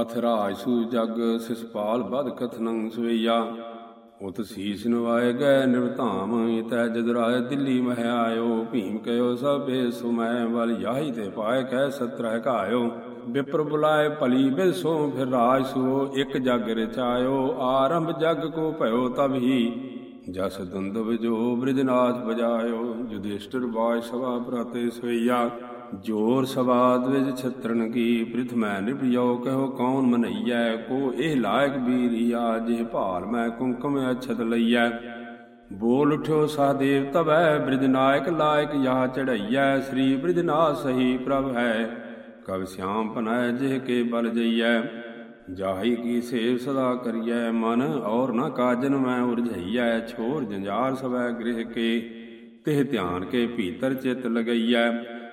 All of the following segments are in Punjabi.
ਅਥ ਰਾਜਸੂ ਜਗ ਸਿਸਪਾਲ ਬਦ ਕਥਨੰ ਸਵਈਆ। ਉਤ ਸੀਸ ਨਵਾਏ ਗਏ ਨਿਰਧਾਮ ਇਤੈ ਜਦਰਾਏ ਦਿੱਲੀ ਮਹਿ ਆਇਓ। ਭੀਮ ਕਯੋ ਸਭੇ ਸੁਮੈ ਵਲ ਯਾਹੀ ਤੇ ਪਾਏ ਕਹਿ ਸਤਰਹਿ ਘਾਇਓ। ਵਿਪਰ ਬੁਲਾਏ ਭਲੀ ਬਿਲ ਫਿਰ ਰਾਜ ਸੋ ਇੱਕ ਜਗ ਰਚਾਇਓ। ਆਰੰਭ ਜਗ ਕੋ ਭਇਓ ਤਬ ਹੀ ਜਸ ਦੰਦਵ ਜੋ ਬ੍ਰਿਜਨਾਥ ਬਜਾਇਓ ਯੁਧਿਸ਼ਟਰ ਬਾਜ ਸਭਾ ਪ੍ਰਤੇ ਸਵਈਆ ਜੋਰ ਸਵਾਦ ਵਿਜ ਛਤਰਨ ਕੀ ਪ੍ਰਿਥਮੈ ਨਿਭਿਓ ਕਹੋ ਕੌਣ ਮਨਈਐ ਕੋ ਇਹ ਲਾਇਕ ਬੀਰੀਆ ਜਿਹ ਭਾਲ ਮੈਂ ਕੁੰਕਮ ਅਛਤ ਲਈਐ ਬੋਲ ਉਠਿਓ ਸਾਦੇਵ ਤਵੈ ਬ੍ਰਿਜ ਨਾਇਕ ਲਾਇਕ ਯਾ ਚੜਈਐ ਸ੍ਰੀ ਬ੍ਰਿਜਨਾਥ ਸਹੀ ਪ੍ਰਭ ਹੈ ਕਬ ਸਿਆਮ ਪਨੈ ਜਿਹ ਕੇ ਬਲ ਜਈਐ ਜਾਹੀ ਕੀ ਸੇਵ ਸਦਾ ਕਰੀਐ ਮਨ ਔਰ ਨ ਕਾਜਨ ਮੈਂ ਉਰਝਈਐ ਛੋਰ ਜੰਜਾਰ ਸਵੈ ਗ੍ਰਹਿ ਕੇ ਤਿਹ ਧਿਆਨ ਕੇ ਭੀਤਰ ਚਿਤ ਲਗਈਐ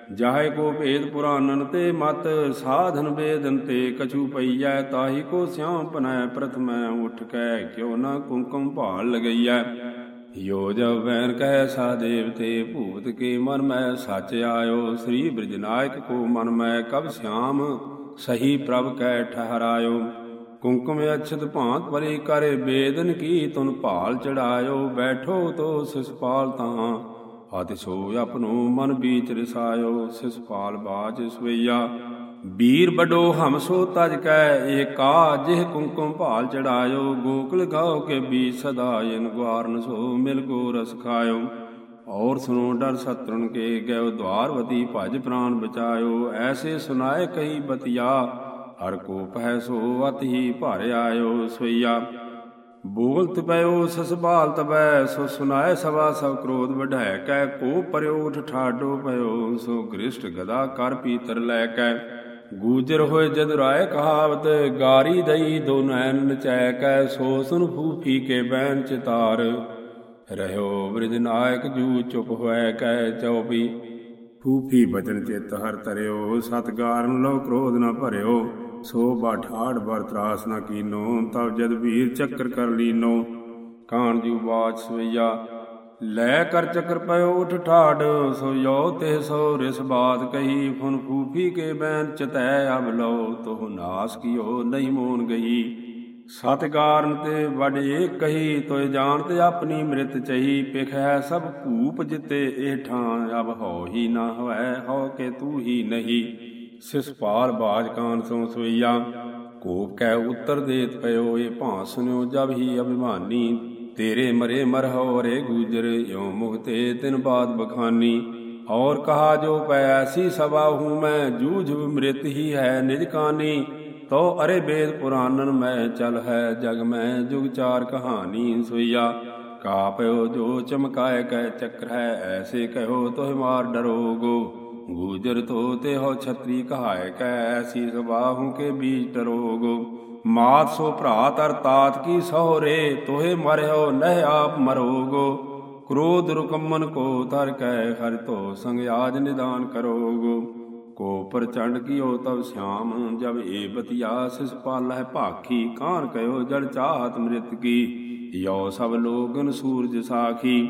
ਜਾਹੇ ਕੋ ਭੇਦ ਪੁਰਾਨਨ ਤੇ ਮਤ, ਸਾਧਨ ਵੇਦਨ ਤੇ ਕਛੂ ਪਈਐ, ਤਾਹੀ ਕੋ ਸਿਆਮ ਪਨੈ ਪ੍ਰਥਮੈ, ਉਠ ਕੈ ਕਿਉ ਨਾ ਕੁੰਕਮ ਭਾਲ ਲਗਈਐ। ਯੋ ਜਬ ਵੈਨ ਕਹਿ ਸਾ ਦੇਵ ਤੇ ਭੂਤ ਕੇ ਮਨ ਮੈਂ ਸੱਚ ਆਇਓ, ਸ੍ਰੀ ਬ੍ਰਿਜਨਾਇਕ ਕੋ ਮਨ ਮੈਂ ਕਬ ਸਿਆਮ, ਸਹੀ ਪ੍ਰਭ ਕੈ ਠਹਰਾਇਓ। ਕੁੰਕਮ ਅਛਤ ਭਾਂਤ ਭਲੀ ਕਰੇ, ਬੇਦਨ ਕੀ ਤੁਨ ਭਾਲ ਚੜਾਇਓ, ਬੈਠੋ ਤੋ ਸਿਸਪਾਲ ਤਾਂ ਆਤਿ ਸੋ ਆਪਣੋ ਮਨ ਬੀਚ ਰਸਾਇਓ ਸਿਸਪਾਲ ਬਾਜ ਸਵਈਆ। ਬੀਰ ਬਡੋ ਹਮ ਸੋ ਤਜ ਕੈ, ਏਕਾ ਜਿਹ ਕੁੰਕੁਮ ਭਾਲ ਚੜਾਇਓ। ਗੋਕਲ ਗਾਓ ਕੇ ਬੀ ਸਦਾ ਇਨ ਗਵਾਰਨ ਸੋ ਮਿਲ ਕੋ ਰਸ ਖਾਇਓ। ਔਰ ਸੁਨੋ ਡਰ ਸਤਰਨ ਕੇ ਗਇਓ ਦਵਾਰਵਤੀ ਭਜ ਪ੍ਰਾਨ ਬਚਾਇਓ। ਐਸੇ ਸੁਨਾਏ ਕਈ ਬਤਿਆ, ਹਰ ਕੋ ਪਹਿ ਸੋ ਅਤ ਹੀ ਭਰ ਆਇਓ ਸਵਈਆ। ਬੋਲਤ ਪਇਓ ਸਸਬਾਲ ਤਬੈ ਸੋ ਸੁਨਾਏ ਸਵਾ ਸਭ ਕ੍ਰੋਧ ਵਢਾਇ ਕੈ, ਕੋ ਪਰਿਓ ਉਠ ਠਾਡੋ ਪਇਓ ਸੋ ਗ੍ਰਿਸ਼ਟ ਗਦਾ ਕਰ ਪੀਤਰ ਲੈ ਕੈ। ਗੂਜਰ ਹੋਏ ਜਦ ਰਾਏ ਕਹਾਵਤ, ਗਾਰੀ ਦਈ ਦੋ ਨੈਣ ਨਚੈ ਕੈ, ਸੋ ਸੁਨ ਫੂਫੀ ਕੇ ਬੈਨ ਚਿਤਾਰ। ਰਹਿਓ ਬ੍ਰਿਜ ਨਾਇਕ ਜੂ ਚੁਪ ਹੋਇ ਕੈ ਚਉਪੀ ਫੂਫੀ ਬਚਨ ਚਿਤ ਹਰ ਤਰਿਓ ਸਤ ਗਾਰਨ ਲੋ ਕ੍ਰੋਧ ਨ ਭਰਿਓ। ਸੋ ਬਾਠਾੜ ਬਰ ਨਾ ਨ ਕੀਨੋ ਤਬ ਜਦ ਵੀਰ ਚੱਕਰ ਕਰ ਲੀਨੋ। ਕਾਣ ਜੂ ਬਾਚ ਸਵਈਆ, ਲੈ ਕਰ ਚੱਕਰ ਪਇਓ ਉਠ ਠਾੜ ਸੋ ਯੋ ਤੇ ਸੋ ਰਿਸ ਬਾਤ ਕਹੀ, ਫੁਨ ਫੂਫੀ ਕੇ ਬੈਨ ਚਤੈ ਅਬ ਲੋ ਤੋਹ ਨਾਸ ਕੀਓ ਨਹੀਂ ਮੋਨ ਗਈ। ਸਤ ਕਾਰਨ ਤੇ ਵਡ ਏਕ ਕਹੀ ਜਾਣ ਤੇ ਆਪਣੀ ਮ੍ਰਿਤ ਚਹੀ। ਪਿਖ ਹੈ ਸਭ ਭੂਪ ਜਿਤੇ, ਇਹ ਠਾਂ ਅਬ ਹੋ ਹੀ ਨਾ ਹੋਇ ਹੋ ਕੇ ਤੂ ਹੀ ਨਹੀਂ। ਸਿਸਪਾਲ ਬਾਜ ਕਾਨ ਸੋ ਸੋਈਆ ਕੋਪ ਕੈ ਉੱਤਰ ਦੇਤ ਪਇਓ ਏ ਭਾਂ ਸੁਨਿਓ ਜਬ ਹੀ ਅਭਿਮਾਨੀ। ਤੇਰੇ ਮਰੇ ਮਰਹੁ ਰੇ ਗੂਜਰ ਯੋ ਮੁਕਤੇ ਤਿਨ ਬਾਦ ਬਖਾਨੀ। ਔਰ ਕਹਾ ਜੋ ਪੈ ਐਸੀ ਸਭਾ ਹੂੰ ਮੈਂ, ਜੂਝ ਮ੍ਰਿਤ ਹੀ ਹੈ ਨਿਜ ਕਾਨੀ। ਤੋ ਅਰੇ ਬੇਦ ਪੁਰਾਨਨ ਮੈਂ ਚਲ ਹੈ ਜਗ ਮੈਂ, ਜੁਗ ਚਾਰ ਕਹਾਣੀ ਸੋਈਆ ਕਾਪਿਓ ਜੋ ਚਮਕਾਏ ਕੈ ਚੱਕਰ ਹੈ, ਐਸੇ ਕਹੋ ਤੋਹਿ ਮਾਰ ਡਰੋਗੋ। ਗੂਜਰ ਤੋ ਤੇ ਹੋ ਛਤਰੀ ਕਹਾਇ ਕੈ ਐਸੀ ਸਬਾਹੂ ਕੇ ਬੀਜ ਟਰੋਗੋ ਮਾਤ ਸੋ ਭਰਾ ਤਰ ਤਾਤ ਕੀ ਸਹਰੇ ਤੋਹੇ ਮਰਿਓ ਨਹਿ ਆਪ ਮਰੋਗੋ। ਕ੍ਰੋਧ ਰੁਕਮਨ ਕੋ ਤਰ ਕੈ ਹਰਿ ਤੋ ਸੰਗ ਆਜ ਨਿਦਾਨ ਕਰੋਗੋ। ਕੋ ਪ੍ਰਚੰਡ ਕੀਓ ਤਬ ਸ਼ਿਆਮ, ਜਬ ਏ ਬਤਿਆ ਸਿਸ ਪਾਲਹਿ ਭਾਖੀ ਕਾਨ ਕਯੋ ਜੜ ਚਾਹਤ ਮ੍ਰਿਤ ਕੀ। ਯੋ ਸਭ ਲੋਗਨ ਸੂਰਜ ਸਾਖੀ।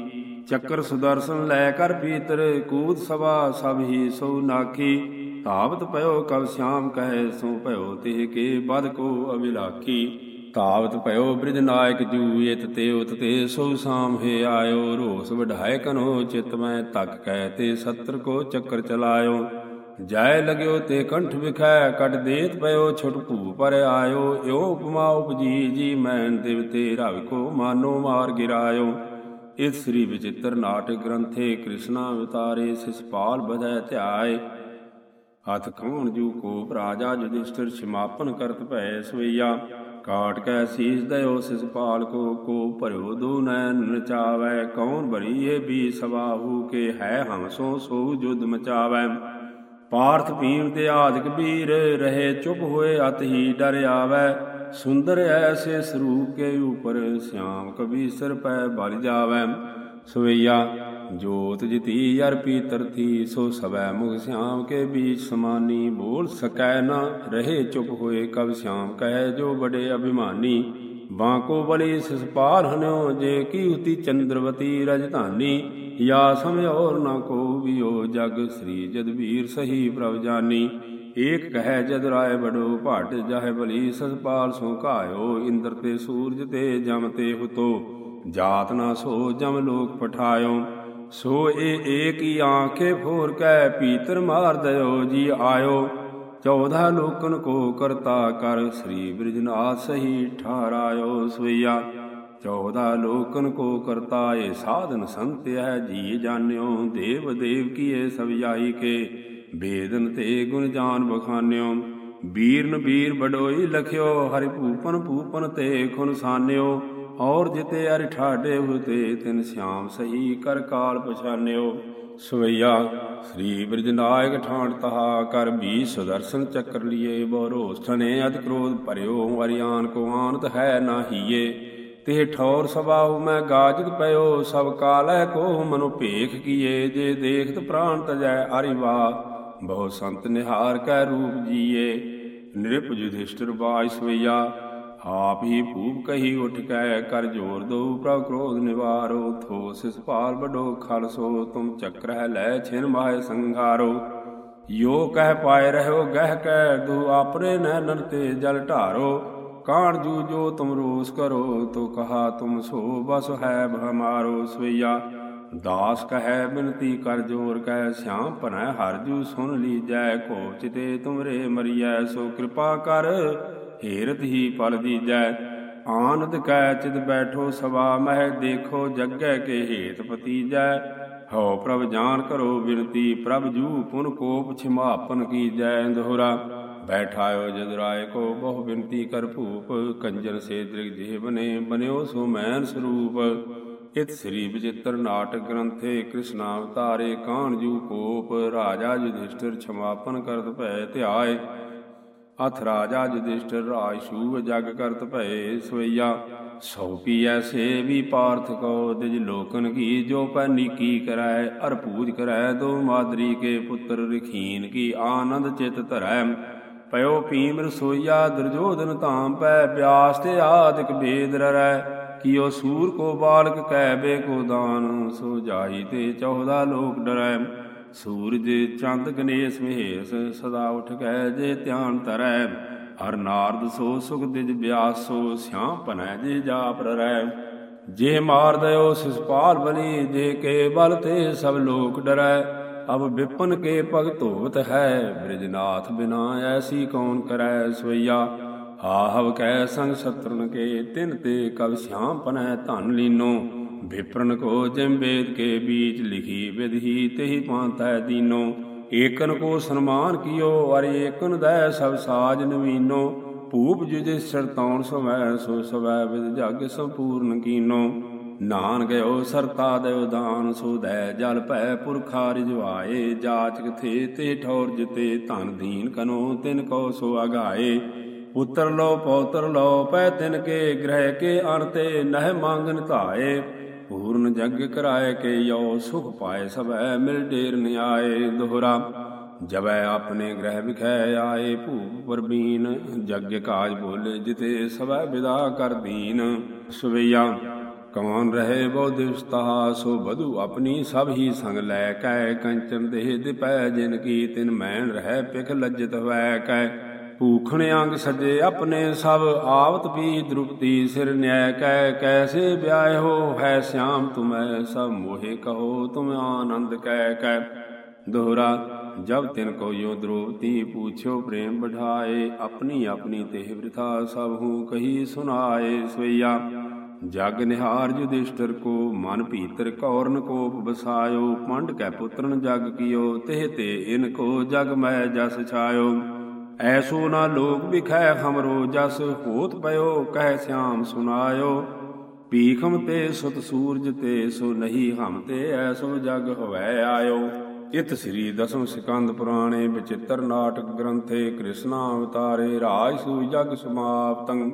ਚੱਕਰ ਸੁਦਰਸ਼ਨ ਲੈ ਕਰ ਪੀਤਰ, ਕੂਦ ਸਭਾ ਸਭ ਹੀ ਸੋ ਨਾਖੀ। ਧਾਵਤ ਪਇਓ ਕਬ ਸ਼ਾਮ ਕਹੈ, ਸੋ ਭਇਓ ਤਿਹ ਕੇ ਬਦ ਕੋ ਅਵਿਲਾਖੀ ਧਾਵਤ ਭਇਓ ਬ੍ਰਿਜ ਨਾਇਕ ਜੂ, ਇਤ ਤੇ ਉਤ ਤੇ ਸੋ ਸਾਮ ਹੈ ਆਇਓ। ਰੋਸ ਵਢਾਇ ਕਨੋ ਚਿਤ ਮੈਂ ਤੱਕ ਕਹਿ ਤੇ ਸਤਰ ਕੋ ਚੱਕਰ ਚਲਾਇਓ। ਜਾਇ ਲਗਿਓ ਤੇ ਕੰਠ ਵਿਖੈ ਕਟ ਦੇਤ ਪਇਓ ਛੁਟ ਭੂ ਪਰ ਆਇਓ। ਏਉ ਉਪਮਾ ਉਪਜੀ ਜੀ ਮੈਂ ਦਿਵ ਤੇ ਰਵ ਕੋ ਮਾਨੋ ਮਾਰ ਗਿਰਾਇਓ। ਇਸ ਸ੍ਰੀ ਵਿਚਿਤ੍ਰ ਨਾਟਕ ਗ੍ਰੰਥੇ ਕ੍ਰਿਸ਼ਨਾ ਅਵਤਾਰੇ ਸਿਸਪਾਲ ਬਧੈ ਧਿਆਏ। ਹੱਥ ਕੌਣ ਜੂ ਕੋ ਰਾਜਾ ਜੁਧਿਸ਼ਟਰ ਸਮਾਪਨ ਕਰਤ ਭੈ ਸਵਈਆ। ਕਾਟ ਕੈ ਸੀਸ ਦਇਓ ਸਿਸਪਾਲ ਕੋ ਕੋ ਭਰਿਓ ਦੋ ਨੈਣ ਨਚਾਵੈ ਕੌਣ ਭਰੀ ਇਹ ਸਵਾਹੂ ਕੇ ਹੈ ਹਮਸੋ ਸੋ ਜੁਦ ਮਚਾਵੈ। ਪਾਰਥ ਭੀਮ ਤੇ ਆਦਿਕ ਵੀਰ ਰਹੇ ਚੁੱਪ ਹੋਏ ਅਤ ਹੀ ਡਰ ਆਵੈ। ਸੁੰਦਰ ਐਸੇ ਸਰੂਪ ਕੇ ਉਪਰ ਸਿਆਮ ਕਬੀ ਸਿਰ ਪੈ ਬਲ ਜਾਵੈ। ਸਵਈਆ, ਜੋਤ ਜਿਤੀ ਅਰ ਪੀਤਰ ਥੀ, ਸੋ ਸਵੈ ਮੁਖ ਸਿਆਮ ਕੇ ਬੀਚ ਸਮਾਨੀ। ਬੋਲ ਸਕੈ ਨਾ ਰਹੇ ਚੁਪ ਹੋਏ ਕਬ ਸਿਆਮ, ਕਹੈ ਜੋ ਬੜੇ ਅਭਿਮਾਨੀ। ਬਾਂਕੋ ਬਲੀ ਸਿਸਪਾਲ ਹਨਿਓ, ਜੇ ਕੀ ਉਤੀ ਚੰਦਰਵਤੀ ਰਜਧਾਨੀ ਯਾ ਸਮਝ ਔਰ ਨਾ ਕੋ ਵਿਓ ਜਗ, ਸ੍ਰੀ ਜਦਵੀਰ ਸਹੀ ਪ੍ਰਭ ਜਾਨੀ। ਏਕ ਕਹੈ ਜਦ ਰਾਏ ਬੜੋ ਭਟ ਜਾਹੇ ਬਲੀ ਸਤਪਾਲ ਸੋ ਘਾਇਓ, ਇੰਦਰ ਤੇ ਸੂਰਜ ਤੇ ਜਮ ਤੇ ਹੁਤੋ, ਜਾਤ ਨਾ ਸੋ ਜਮ ਲੋਕ ਪਠਾਇਓ, ਸੋ ਏ ਏਕ ਹੀ ਆਂਖੇ ਫੋਰ ਕੈ ਪੀਤਰ ਮਾਰ ਦਇਓ, ਜੀ ਆਇਓ ਚੌਧਾ ਲੋਕਨ ਕੋ ਕਰਤਾ ਕਰ, ਸ੍ਰੀ ਬ੍ਰਿਜਨਾਥ ਸਹੀ ਠਾਰਾਇਓ ਸਵਈਆ ਚੌਧਾ ਲੋਕਨ ਕੋ ਕਰਤਾ ਏ ਸਾਧਨ ਸੰਤ ਹੈ, ਜੀ ਜਾਣਿਓ ਦੇਵ ਦੇਵ ਕੀਏ ਸਭ ਜਾਈ ਕੇ ਬੇਦਨ ਤੇ ਗੁਣ ਜਾਨ ਬਖਾਨਿਓ ਬੀਰਨ ਬੀਰ ਬਡੋਈ ਲਖਿਓ, ਹਰਿ ਭੂਪਨ ਭੂਪਨ ਤੇ ਖੁਨ ਸਾਨਿਓ। ਔਰ ਜਿਤੇ ਅਰ ਠਾਡੇ ਹੁਤੇ ਤਿਨ ਸਿਆਮ ਸਹੀ ਕਰ ਕਾਲ ਪਛਾਨਿਓ। ਸਵਈਆ, ਸ੍ਰੀ ਬ੍ਰਿਜਨਾਇਕ ਠਾਂਡ ਤਹਾ ਕਰ ਵੀ ਸੁਦਰਸ਼ਨ ਚੱਕਰ ਲਿਏ। ਬੋਰੋਸ ਠਨੇ ਅਤ ਕ੍ਰੋਧ ਭਰਿਓ ਵਰਿਆਨ ਕੋ ਆਨਤ ਹੈ ਨਾਹੀਏ। ਤੇ ਠੌਰ ਸਬਾਹੁ ਮੈਂ ਗਾਜਤ ਪਇਓ, ਸਭ ਕਾਲੈ ਕੋ ਮਨੁ ਭੇਖ ਕੀਏ। ਜੇ ਦੇਖਤ ਪ੍ਰਾਨ ਤਜੈ ਅਰਿਵਾ ਬਹੁ ਸੰਤ ਨਿਹਾਰ ਕੈ ਰੂਪ ਜੀਏ। ਨਿਰਪ ਜੁਧਿਸ਼ਟਰ ਬਾਜ ਸਵਈਆ ਆਪ ਹੀ ਭੂਪ ਕਹੀ ਉਠ ਕੈ, ਕਰ ਜੋਰ ਦੋ ਪ੍ਰਭ ਕ੍ਰੋਧ ਨਿਵਾਰੋ ਥੋ ਸਿਸਪਾਲ ਬਡੋ ਖਲਸੋ ਤੁਮ ਚੱਕਰ ਹੈ ਲੈ ਛਿਨ ਮਾਏ ਸੰਘਾਰੋ। ਯੋ ਕਹਿ ਪਾਏ ਰਹੋ ਗਹਿ ਕੈ, ਦੂ ਆਪਰੇ ਨੈਣਨ ਤੇ ਜਲ ਢਾਰੋ। ਕਾਣ ਜੂ ਜੋ ਤੁਮ ਰੋਸ ਕਰੋ, ਤੋ ਕਹਾ ਤੁਮ ਸੋ, ਬਸ ਹੈ ਹਮਾਰੋ ਸਵਈਆ ਦਾਸ ਕਹੈ ਬਿਨਤੀ ਕਰ ਜੋਰ ਕੈ ਸਿਆਮ ਭਨੈ ਹਰ ਜੂ ਸੁਨ ਲੀਜੈ ਕੋ ਚਿਤੇ ਤੁਮਰੇ ਮਰੀਐ, ਸੋ ਕਿਰਪਾ ਕਰ, ਹੀਰਤ ਹੀ ਪਲ ਦੀਜੈ। ਆਨੰਦ ਕੈ ਚਿਤ ਬੈਠੋ ਸਵਾ, ਮਹਿ ਦੇਖੋ ਜੱਗੈ ਕੇ ਹੇਤ ਪਤੀਜੈ ਹਉ ਪ੍ਰਭ ਜਾਨ ਕਰੋ ਬਿਨਤੀ, ਪ੍ਰਭ ਜੂ ਪੁਨ ਕੋਪ ਛਿਮਾਪਨ ਕੀਜੈ। ਦੋਹਰਾ ਬੈਠਾਇਓ ਜਦ ਰਾਏ ਕੋ, ਬਹੁ ਬਿਨਤੀ ਕਰ ਭੂਪ ਕੰਜਨ ਸੇ ਦ੍ਰਿਗ ਜਿਹਬ ਨੇ, ਬਨਿਓ ਸੋਮੈਨ ਸਰੂਪ। ਇਤ ਸ੍ਰੀ ਵਿਚਿਤ੍ਰ ਨਾਟਕ ਗ੍ਰੰਥੇ ਕ੍ਰਿਸ਼ਨ ਅਵਤਾਰੇ ਕਾਣ ਕੋਪ, ਰਾਜਾ ਯੁਧਿਸ਼ਟਿਰ ਛਮਾਪਨ ਕਰਤ ਭੈ ਧਿਆਏ। ਅਥ ਰਾਜਾ ਯੁਧਿਸ਼ਟਿਰ ਰਾਜ ਜਗ ਕਰਤ ਭੈ ਸਵਈਆ। ਸੋ ਪੀ ਐਸੇ ਵੀ ਪਾਰਥ ਕੋ ਦਿਜ ਲੋਕਨ ਕੀ ਜੋ ਪੈ ਨੀਕੀ ਕਰੈ ਅਰ ਪੂਜ ਕਰੈ ਦੋ ਮਾਦਰੀ ਕੇ ਪੁੱਤਰ ਰਖੀਨ ਕੀ ਆਨੰਦ ਚਿਤ ਧਰੈ। ਪਇਓ ਭੀਮ ਰਸੋਈਆ ਦੁਰਜੋਧਨ ਧਾਮ ਪੈ, ਬਿਆਸ ਤੇ ਆਦਿਕ ਬੇਦ ਰਰੈ। ਕੀਓ ਸੂਰ ਕੋ ਬਾਲਕ ਕਹਿ ਬੇ ਕੋ ਦਾਨ, ਸੋ ਜਾਈ ਤੇ 14 ਲੋਕ ਡਰੈ। ਸੂਰਜ ਚੰਦ ਗਣੇਸ਼ ਮਹੇਸ਼ ਸਦਾ ਉਠ ਗਏ ਜੇ ਧਿਆਨ ਧਰੈ। ਹਰ ਨਾਰਦ ਸੋ ਸੁਖ ਦਿਜ ਬਿਆਸ, ਸੋ ਸਿਆਮ ਭਨੈ ਜੇ ਜਾਪ ਰਰੈ। ਜੇ ਮਾਰ ਦਇਓ ਸਿਸਪਾਲ ਬਲੀ, ਜੇ ਕੇ ਬਲ ਤੇ ਸਭ ਲੋਕ ਡਰੈ। ਅਬ ਵਿਪਨ ਕੇ ਭਗਤ ਹੋਵਤ ਹੈ, ਬ੍ਰਿਜਨਾਥ ਬਿਨਾ ਐਸੀ ਕੌਣ ਕਰੈ ਸਵਈਆ। ਆਹਵ ਕੈ ਸੰਗ ਸਤਰਨ ਕੇ, ਤਿਨ ਤੇ ਕਵ ਸਿਆਮ ਪਨੈ ਧਨ ਲੀਨੋ। ਵਿਪਰਨ ਕੋ ਜਿਮ ਵੇਦ ਕੇ ਬੀਚ ਲਿਖੀ, ਵਿਧੀ ਤੇਹੀ ਪਾਂਤੈ ਦੀਨੋ। ਏਕਨ ਕੋ ਸਨਮਾਨ ਕੀਓ, ਅਰ ਏਕਨ ਦੈ ਸਭ ਸਾਜ ਨਵੀਨੋ। ਭੂਪ ਜਿਜੇ ਸਰਤੌਣ ਸਵੈ, ਸੋ ਸਵੈ ਵਿਦ ਜਗ ਸੰਪੂਰਨ ਕੀਨੋ। ਨਾਨ ਗਇਓ ਸਰਤਾ ਦੇਵ ਦਾਨ ਸੁਦੈ ਜਲ ਭੈ ਪੁਰਖਾ ਰਿਜਵਾਏ। ਜਾਚਕ ਥੇ, ਤੇ ਠੌਰ ਜਿਤੇ ਧਨ ਦੀਨ, ਕਨੋ ਤਿਨ ਕੋ ਸੋ ਅਗਾਏ। ਪੁੱਤਰ ਲੋ ਪੌਤਰ ਲੋ ਪੈ ਤਿਨ ਕੇ ਗ੍ਰਹਿ ਕੇ ਅਣਤੇ ਨਹਿ ਮੰਗਨ ਧਾਏ। ਪੂਰਨ ਜਗ ਕਰਾਏ ਕੇ ਯੋ ਸੁਖ ਪਾਏ, ਸਭੈ ਮਿਲ ਢੇਰ ਨਿਆਏ ਦੋਹਰਾ। ਜਬੈ ਆਪਣੇ ਗ੍ਰਹਿ ਵਿਖੈ ਆਏ ਭੂਪ ਪਰਬੀਨ ਜਗ ਕਾਜ ਬੋਲੇ ਜਿਤੇ ਸਭੈ ਵਿਦਾ ਕਰ ਦੀਨ। ਸਵਈਆ ਕੌਣ ਰਹੇ ਬਹੁ ਦਿਵਸ ਤਹਾ ਸੋ ਬਧੂ ਆਪਣੀ ਸਭ ਹੀ ਸੰਗ ਲੈ ਕੈ। ਕੰਚਨ ਦੇਹ ਦਿਪੈ ਜਿਨ ਕੀ ਤਿਨ ਮੈਣ ਰਹਿ, ਪਿਖ ਲੱਜਤ ਹੋਇ ਕੈ। ਭੂਖਣ ਅੰਗ ਸਜੇ ਆਪਣੇ ਸਭ, ਆਵਤ ਵੀ ਦ੍ਰੁਪਤੀ ਸਿਰ ਨਿਆਇ ਕੈ ਕੈਸੇ ਵਿਆਹ ਹੋ? ਹੈ ਸਿਆਮ ਤੁਮੈ, ਸਭ ਮੋਹਿ ਕਹੋ, ਤੁਮ ਆਨੰਦ ਕੈ ਕੈ ਦੋਹਰਾ, ਜਬ ਤਿਨ ਕੋ ਯੋ ਦ੍ਰੋਪਤੀ ਪੂਛਿਓ ਪ੍ਰੇਮ ਬਢਾਏ ਆਪਣੀ ਆਪਣੀ ਤੇਹ ਵ੍ਰਿਥਾ ਸਭ ਹੂੰ ਕਹੀ ਸੁਨਾਏ ਸਵਈਆ। ਜਗ ਨਿਹਾਰ ਜੁਦਿਸ਼ਟਰ ਕੋ, ਮਨ ਭੀਤਰ ਕੌਰਨ ਕੋਪ ਬਸਾਇਓ, ਪੰਡ ਕੈ ਪੁੱਤਰਨ ਜਗ ਕੀਓ, ਤਿਹ ਤੇ ਇਨ ਕੋ ਜਗ ਮੈ ਜਸ ਛਾਇਓ। ਐਸੋ ਨਾ ਲੋਕ ਵਿਖੈ ਹਮਰੋ ਜਸ, ਹੋਤ ਪਇਓ, ਕਹਿ ਸਿਆਮ ਸੁਨਾਇਓ। ਪੀਖਮ ਤੇ ਸੁਤ ਸੂਰਜ ਤੇ ਸੋ ਨਹੀਂ ਹਮ ਤੇ ਐਸੋ ਜਗ ਹੋਵੈ ਆਇਓ। ਇਤ ਸ੍ਰੀ ਦਸਮ ਸਿਕੰਦ ਪੁਰਾਣੇ ਵਿਚਿਤ੍ਰ ਨਾਟਕ ਗ੍ਰੰਥੇ ਕ੍ਰਿਸ਼ਨਾ ਅਵਤਾਰੇ, ਰਾਜ ਸੂਈ ਜਗ ਸਮਾਪਤੰ।